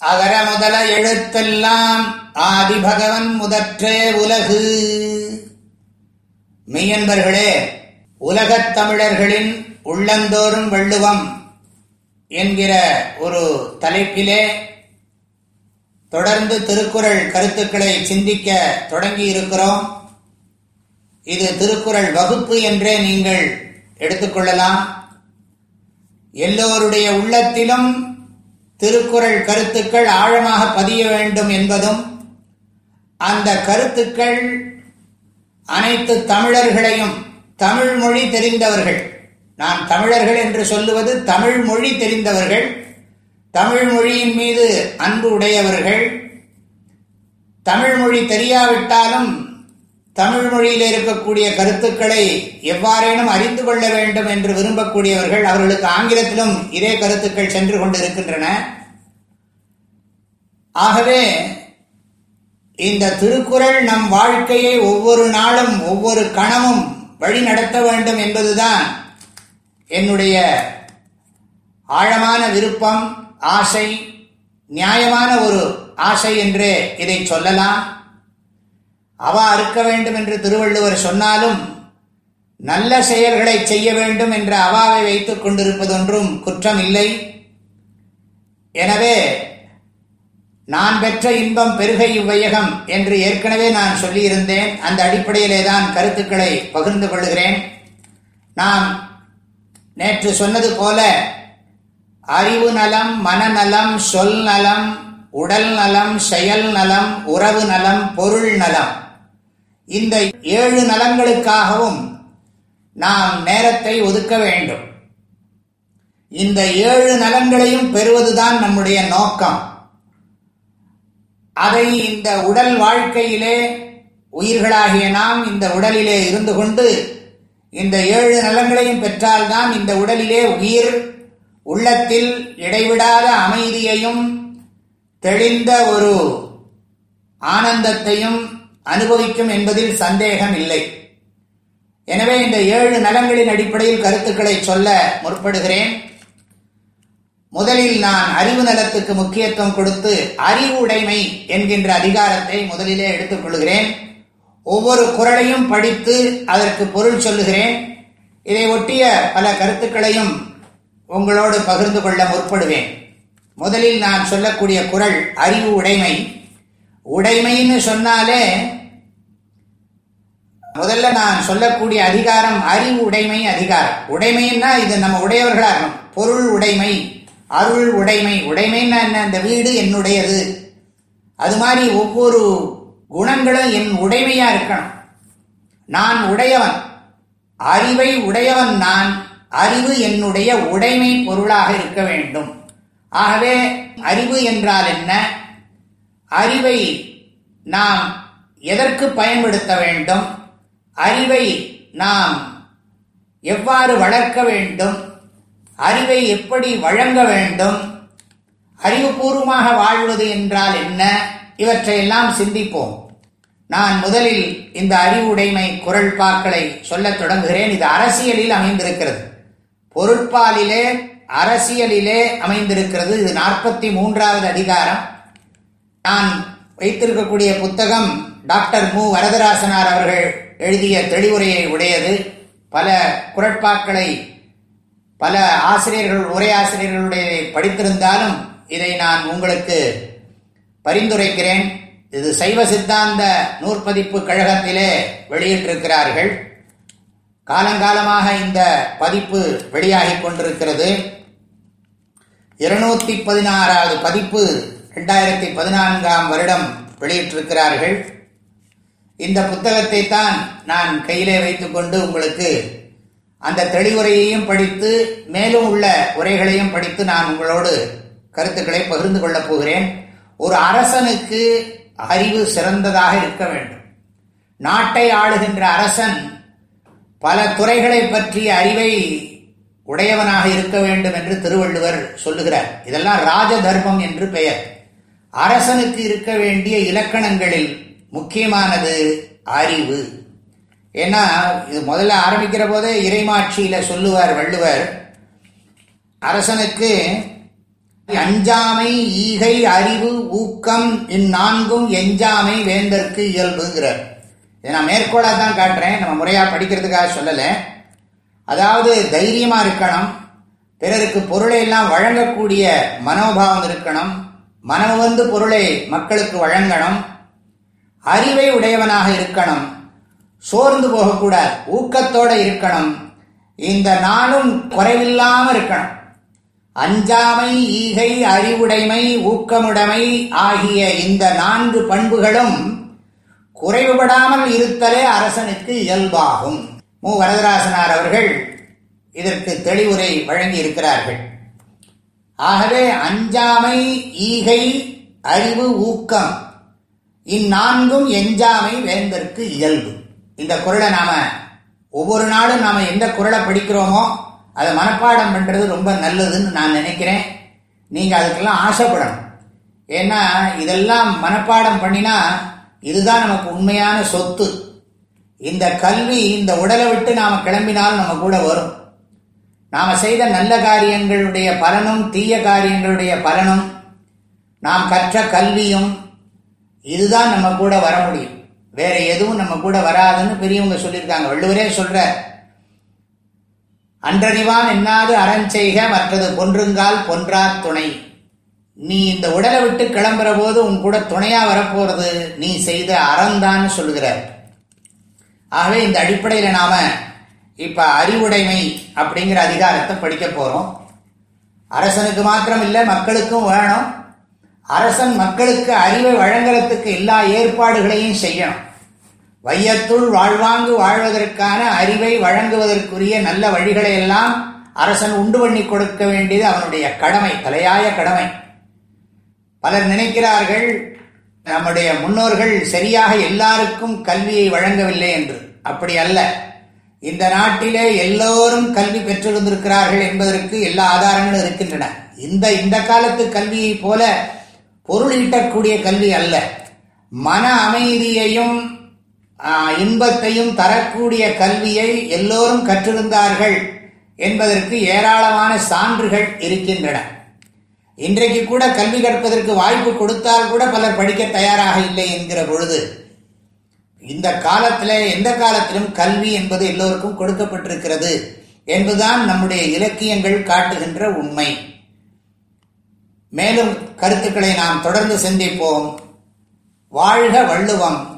அகர முதல எழுத்தெல்லாம் ஆதிபகவன் முதற்றே உலகு. மெய்யன்பர்களே உலகத் தமிழர்களின் உள்ளந்தோறும் வள்ளுவம் என்கிற ஒரு தலைப்பிலே தொடர்ந்து திருக்குறள் கருத்துக்களை சிந்திக்க தொடங்கி இருக்கிறோம் இது திருக்குறள் வகுப்பு என்றே நீங்கள் எடுத்துக்கொள்ளலாம் எல்லோருடைய உள்ளத்திலும் திருக்குறள் கருத்துக்கள் ஆழமாக பதிய வேண்டும் என்பதும் அந்த கருத்துக்கள் அனைத்து தமிழர்களையும் தமிழ் மொழி தெரிந்தவர்கள். நான் தமிழர்கள் என்று சொல்லுவது தமிழ் மொழி தெரிந்தவர்கள் தமிழ் மொழியின் மீது அன்பு உடையவர்கள். தமிழ் மொழி தெரியாவிட்டாலும் தமிழ் மொழியில் இருக்கக்கூடிய கருத்துக்களை எவ்வாறேனும் அறிந்து கொள்ள வேண்டும் என்று விரும்பக்கூடியவர்கள் அவர்களுக்கு ஆங்கிலத்திலும் இதே கருத்துக்கள் சென்று கொண்டிருக்கின்றன. ஆகவே இந்த திருக்குறள் நம் வாழ்க்கையை ஒவ்வொரு நாளும் ஒவ்வொரு கணமும் வழி நடத்த வேண்டும் என்பதுதான் என்னுடைய ஆழமான விருப்பம் ஆசை நியாயமான ஒரு ஆசை என்று இதை சொல்லலாம். அவா அறுக்க வேண்டும் என்று திருவள்ளுவர் சொன்னாலும் நல்ல செயல்களை செய்ய வேண்டும் என்ற அவாவை வைத்துக் கொண்டிருப்பதொன்றும் குற்றம் இல்லை எனவே நான் பெற்ற இன்பம் பெருகை இவ்வையகம் என்று ஏற்கனவே நான் சொல்லியிருந்தேன். அந்த அடிப்படையிலே தான் கருத்துக்களை பகிர்ந்து கொள்கிறேன். நாம் நேற்று சொன்னது போல அறிவு நலம் மனநலம் சொல் நலம் உடல் நலம் செயல் நலம் உறவு நலம் பொருள் நலம். இந்த ஏழு நலங்களுக்காகவும் நாம் நேரத்தை ஒதுக்க வேண்டும். இந்த ஏழு நலன்களையும் பெறுவதுதான் நம்முடைய நோக்கம். அதை இந்த உடல் வாழ்க்கையிலே உயிர்களாகிய நாம் இந்த உடலிலே இருந்து கொண்டு இந்த ஏழு நலங்களையும் பெற்றால்தான் இந்த உடலிலே உயிர் உள்ளத்தில் இடைவிடாத அமைதியையும் தெளிந்த ஒரு ஆனந்தத்தையும் அனுபவிக்கும் என்பதில் சந்தேகம் இல்லை எனவே இந்த ஏழு நலங்களின் அடிப்படையில் கருத்துக்களை சொல்ல முற்படுகிறேன். முதலில் நான் அறிவு நலத்துக்கு முக்கியத்துவம் கொடுத்து அறிவு உடைமை என்கின்ற அதிகாரத்தை முதலிலே எடுத்துக் கொள்கிறேன். ஒவ்வொரு குரலையும் படித்து அதற்கு பொருள் சொல்லுகிறேன். இதை ஒட்டிய பல கருத்துக்களையும் உங்களோடு பகிர்ந்து கொள்ள முற்படுவேன். முதலில் நான் சொல்லக்கூடிய குரல் அறிவு உடைமை. உடைமைன்னு சொன்னாலே முதல்ல நான் சொல்லக்கூடிய அதிகாரம் அறிவு உடைமை அதிகாரம். உடைமைன்னா இது நம்ம உடையவர்களாக பொருள் உடைமை. அருள் உடைமை. உடைமைன்னா என்ன? இந்த வீடு என்னுடையது. அது மாதிரி ஒவ்வொரு குணங்களும் என் உடைமையா இருக்கணும். நான் உடையவன். அறிவை உடையவன் நான். அறிவு என்னுடைய உடைமை பொருளாக இருக்க வேண்டும். ஆகவே அறிவு என்றால் என்ன? அறிவை நாம் எதற்கு பயன்படுத்த வேண்டும்? அறிவை நாம் எவ்வாறு வளர்க்க வேண்டும்? அறிவை எப்படி வழங்க வேண்டும்? அறிவுபூர்வமாக வாழ்வது என்றால் என்ன? இவற்றையெல்லாம் சிந்திப்போம். நான் முதலில் இந்த அறிவுடைமை குரல் பாக்களை சொல்லத் தொடங்குகிறேன். இது அரசியலில் அமைந்திருக்கிறது. பொருட்பாலிலே அரசியலிலே அமைந்திருக்கிறது. இது நாற்பத்தி மூன்றாவது அதிகாரம். நான் வைத்திருக்கக்கூடிய புத்தகம் டாக்டர் மு. வரதராசனார் அவர்கள் எழுதிய தெளிவுரையை உடையது. பல குரட்பாக்களை பல ஆசிரியர்கள் உரை ஆசிரியர்களுடைய படித்திருந்தாலும் இதை நான் உங்களுக்கு பரிந்துரைக்கிறேன். இது சைவ சித்தாந்த நூற்பதிப்பு கழகத்திலே வெளியிட்டிருக்கிறார்கள். காலங்காலமாக இந்த பதிப்பு வெளியாகி கொண்டிருக்கிறது. இருநூத்தி பதினாறாவது பதிப்பு ரெண்டாயிரத்தி பதினான்காம் வருடம் வெளியிட்டிருக்கிறார்கள். இந்த புத்தகத்தை தான் நான் கையிலே வைத்துக்கொண்டு உங்களுக்கு அந்த தெளிவுரையையும் படித்து மேலும் உள்ள உரைகளையும் படித்து நான் உங்களோடு கருத்துக்களை பகிர்ந்து கொள்ளப் போகிறேன். ஒரு அரசனுக்கு அறிவு சிறந்ததாக இருக்க வேண்டும். நாட்டை ஆளுகின்ற அரசன் பல துறைகளை பற்றிய அறிவை உடையவனாக இருக்க வேண்டும் என்று திருவள்ளுவர் சொல்லுகிறார். இதெல்லாம் ராஜ தர்மம் என்று பெயர். அரசனுக்கு இருக்க வேண்டிய இலக்கணங்களில் முக்கியமானது அறிவு. ஏன்னா இது முதல்ல ஆரம்பிக்கிற போதே இறைமாட்சியில் சொல்லுவார் வள்ளுவர் அரசனுக்கு அஞ்சாமை ஈகை அறிவு ஊக்கம் இந்நான்கும் எஞ்சாமை வேந்தற்கு இயல்புங்கிறார். இதை நான் மேற்கோளாக தான் காட்டுறேன் நம்ம முறையாக படிக்கிறதுக்காக சொல்லலை. அதாவது தைரியமாக இருக்கணும் பிறருக்கு பொருளை எல்லாம் வழங்கக்கூடிய மனோபாவம் இருக்கணும் மனம் வந்து பொருளை மக்களுக்கு வழங்கணும் அறிவை உடையவனாக இருக்கணும் சோர்ந்து போகக்கூடாது ஊக்கத்தோட இருக்கணும். இந்த நாளும் குறைவில்லாமல் இருக்கணும். அஞ்சாமை ஈகை அறிவுடைமை ஊக்கமுடைமை ஆகிய இந்த நான்கு பண்புகளும் குறைவுபடாமல் இருத்தலே அரசனுக்கு இயல்பாகும். மு. வரதராசனார் அவர்கள் இதற்கு தெளிவுரை வழங்கி இருக்கிறார்கள் ஆகவே அஞ்சாமை ஈகை அறிவு ஊக்கம் இந்நான்கும் எஞ்சாமை வேந்தற்கு இயல்பு. இந்த குரலை நாம ஒவ்வொரு நாளும் நாம எந்த குரலை படிக்கிறோமோ அதை மனப்பாடம் பண்றது ரொம்ப நல்லதுன்னு நான் நினைக்கிறேன். நீங்க அதுக்கெல்லாம் ஆசைப்படணும். ஏன்னா இதெல்லாம் மனப்பாடம் பண்ணினா இதுதான் நமக்கு உண்மையான சொத்து. இந்த கல்வி இந்த உடலை விட்டு நாம கிளம்பினால் நம்ம கூட வரும். நாம செய்த நல்ல காரியங்களுடைய பலனும் தீய காரியங்களுடைய பலனும் நாம் கற்ற கல்வியும் இதுதான் நம்ம கூட வர முடியும். வேற எதுவும் நம்ம கூட வராதுன்னு பெரியவங்க சொல்லியிருக்காங்க. வள்ளுவரே சொல்ற அன்றறிவான் என்னாது அறஞ்செய்க மற்றது பொன்றுங்கால் பொன்றா துணை. நீ இந்த உடலை விட்டு கிளம்புற போது உன் கூட துணையா வரப்போறது நீ செய்த அறந்தான்னு சொல்லுகிறார். ஆகவே இந்த அடிப்படையில் நாம இப்ப அறிவுடைமை அப்படிங்கிற அதிகாரத்தை படிக்க போறோம். அரசனுக்கு மாத்திரம் இல்லை மக்களுக்கும் வேணும். அரசன் மக்களுக்கு அறிவை வழங்குறதுக்கு எல்லா ஏற்பாடுகளையும் செய்யணும். வையத்துள் வாழ்வாங்கு வாழ்வதற்கான அறிவை வழங்குவதற்குரிய நல்ல வழிகளை எல்லாம் அரசன் உண்டு பண்ணி கொடுக்க வேண்டியது அவனுடைய கடமை தலையாய கடமை. பலர் நினைக்கிறார்கள் நம்முடைய முன்னோர்கள் சரியாக எல்லாருக்கும் கல்வியை வழங்கவில்லை என்று. அப்படி அல்ல. இந்த நாட்டிலே எல்லோரும் கல்வி பெற்றிருந்திருக்கிறார்கள் என்பதற்கு எல்லா ஆதாரங்களும் இருக்கின்றன. இந்த இந்த காலத்து கல்வியை போல பொருள் ஈட்டக்கூடிய கல்வி அல்ல. மன அமைதியையும் இன்பத்தையும் தரக்கூடிய கல்வியை எல்லோரும் கற்றிருந்தார்கள் என்பதற்கு ஏராளமான சான்றுகள் இருக்கின்றன. இன்றைக்கு கூட கல்வி கற்பதற்கு வாய்ப்பு கொடுத்தால் கூட பலர் படிக்க தயாராக இல்லை என்கிற பொழுது இந்த காலத்தில் எந்த காலத்திலும் கல்வி என்பது எல்லோருக்கும் கொடுக்கப்பட்டிருக்கிறது என்பதுதான் நம்முடைய இலக்கியங்கள் காட்டுகின்ற உண்மை. மேலும் கருத்துக்களை நாம் தொடர்ந்து சிந்திப்போம் வாழ்க வள்ளுவம்.